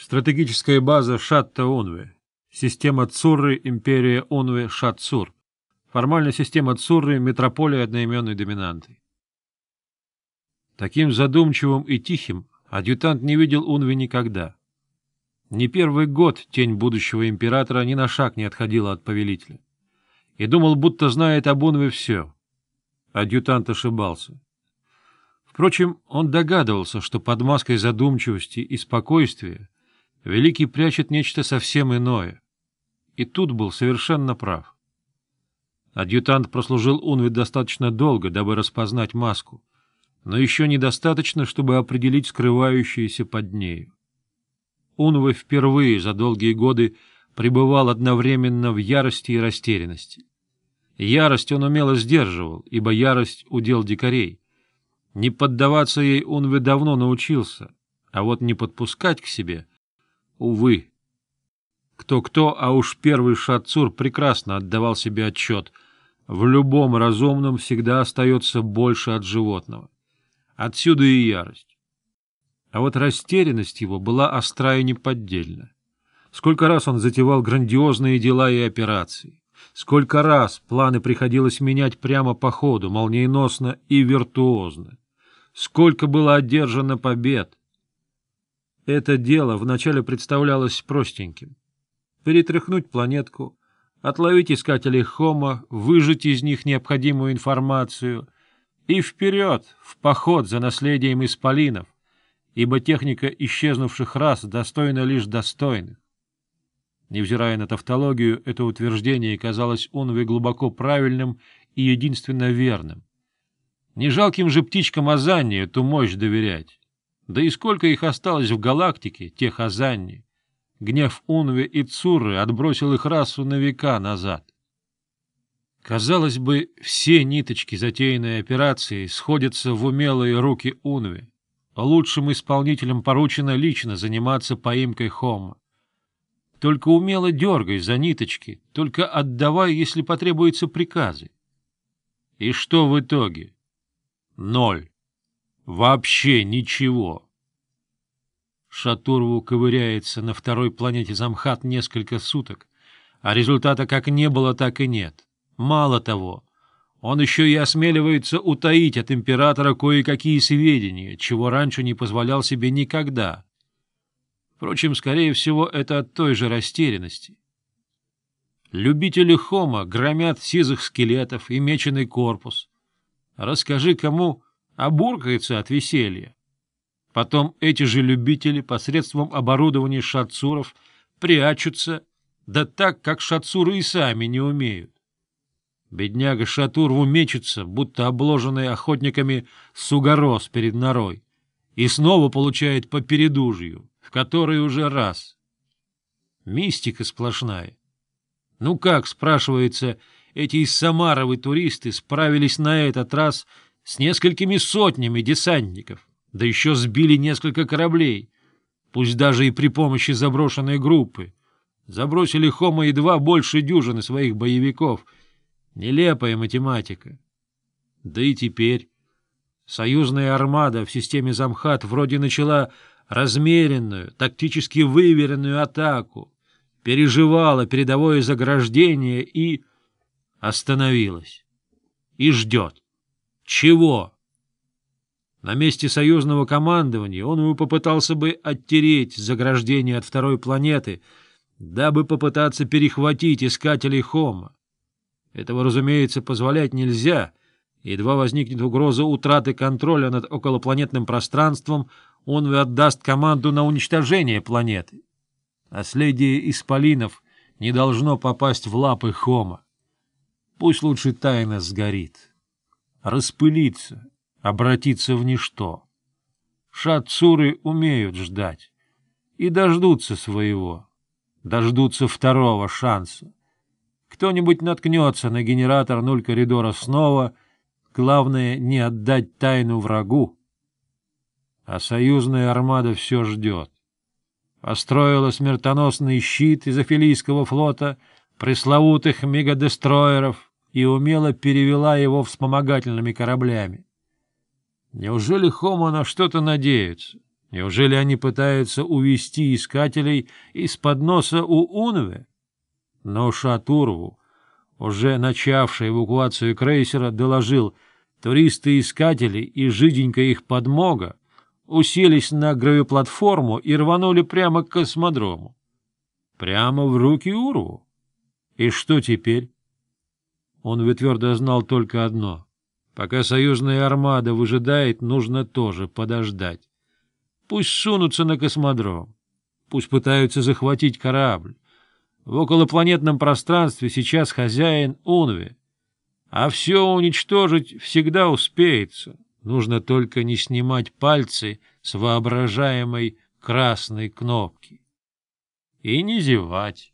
Стратегическая база Шатта-Онве. Система Цурры Империя Онве Шат-Цур. Формально система Цурры метрополия одноименной доминанты. Таким задумчивым и тихим адъютант не видел Унви никогда. Не первый год тень будущего императора ни на шаг не отходила от повелителя. И думал, будто знает об Унве все. Адъютант ошибался. Впрочем, он догадывался, что под маской задумчивости и спокойствия Великий прячет нечто совсем иное. И тут был совершенно прав. Адъютант прослужил Унвид достаточно долго, дабы распознать маску, но еще недостаточно, чтобы определить скрывающиеся под нею. Унвы впервые за долгие годы пребывал одновременно в ярости и растерянности. Ярость он умело сдерживал, ибо ярость — удел дикарей. Не поддаваться ей Унвы давно научился, а вот не подпускать к себе Увы. Кто-кто, а уж первый шатцур прекрасно отдавал себе отчет. В любом разумном всегда остается больше от животного. Отсюда и ярость. А вот растерянность его была остра и неподдельна. Сколько раз он затевал грандиозные дела и операции. Сколько раз планы приходилось менять прямо по ходу, молниеносно и виртуозно. Сколько было одержано побед, это дело вначале представлялось простеньким. Перетряхнуть планетку, отловить искателей Хома, выжать из них необходимую информацию и вперед, в поход за наследием исполинов, ибо техника исчезнувших рас достойна лишь достойных. Невзирая на тавтологию, это утверждение казалось Унве глубоко правильным и единственно верным. Не жалким же птичкам Азании эту мощь доверять. Да и сколько их осталось в галактике, тех Азанни? Гнев Унве и Цуры отбросил их расу на века назад. Казалось бы, все ниточки затеянной операции сходятся в умелые руки Унве. А лучшим исполнителям поручено лично заниматься поимкой Хома. Только умело дергай за ниточки, только отдавай, если потребуются приказы. И что в итоге? Ноль. Вообще ничего. Шатурову ковыряется на второй планете Замхат несколько суток, а результата как не было, так и нет. Мало того, он еще и осмеливается утаить от императора кое-какие сведения, чего раньше не позволял себе никогда. Впрочем, скорее всего, это от той же растерянности. Любители хома громят сизых скелетов и меченый корпус. Расскажи кому а буркается от веселья. Потом эти же любители посредством оборудования шатсуров прячутся, да так, как шатсуры и сами не умеют. Бедняга Шатурву мечется, будто обложенный охотниками сугороз перед норой, и снова получает по передужью, в которой уже раз. Мистика сплошная. Ну как, спрашивается, эти из Самаровы туристы справились на этот раз с с несколькими сотнями десантников, да еще сбили несколько кораблей, пусть даже и при помощи заброшенной группы. Забросили Хома едва больше дюжины своих боевиков. Нелепая математика. Да и теперь. Союзная армада в системе Замхат вроде начала размеренную, тактически выверенную атаку, переживала передовое заграждение и остановилась. И ждет. Чего? На месте союзного командования он бы попытался бы оттереть заграждение от второй планеты, дабы попытаться перехватить искателей Хома. Этого, разумеется, позволять нельзя. Едва возникнет угроза утраты контроля над околопланетным пространством, он и отдаст команду на уничтожение планеты. Наследие исполинов не должно попасть в лапы Хома. Пусть лучше тайна сгорит» распылиться, обратиться в ничто. Шатцуры умеют ждать и дождутся своего, дождутся второго шанса. Кто-нибудь наткнется на генератор нуль коридора снова, главное — не отдать тайну врагу. А союзная армада все ждет. Построила смертоносный щит из Афилийского флота, пресловутых мегадестроеров — и умело перевела его вспомогательными кораблями. Неужели Хома на что-то надеется? Неужели они пытаются увести искателей из-под носа у Унве? Но Шатурву, уже начавший эвакуацию крейсера, доложил, туристы-искатели и жиденько их подмога уселись на гравиплатформу и рванули прямо к космодрому. Прямо в руки Урву. И что теперь? Он твердо знал только одно. Пока союзная армада выжидает, нужно тоже подождать. Пусть сунутся на космодром. Пусть пытаются захватить корабль. В околопланетном пространстве сейчас хозяин Унви. А все уничтожить всегда успеется. Нужно только не снимать пальцы с воображаемой красной кнопки. И не зевать.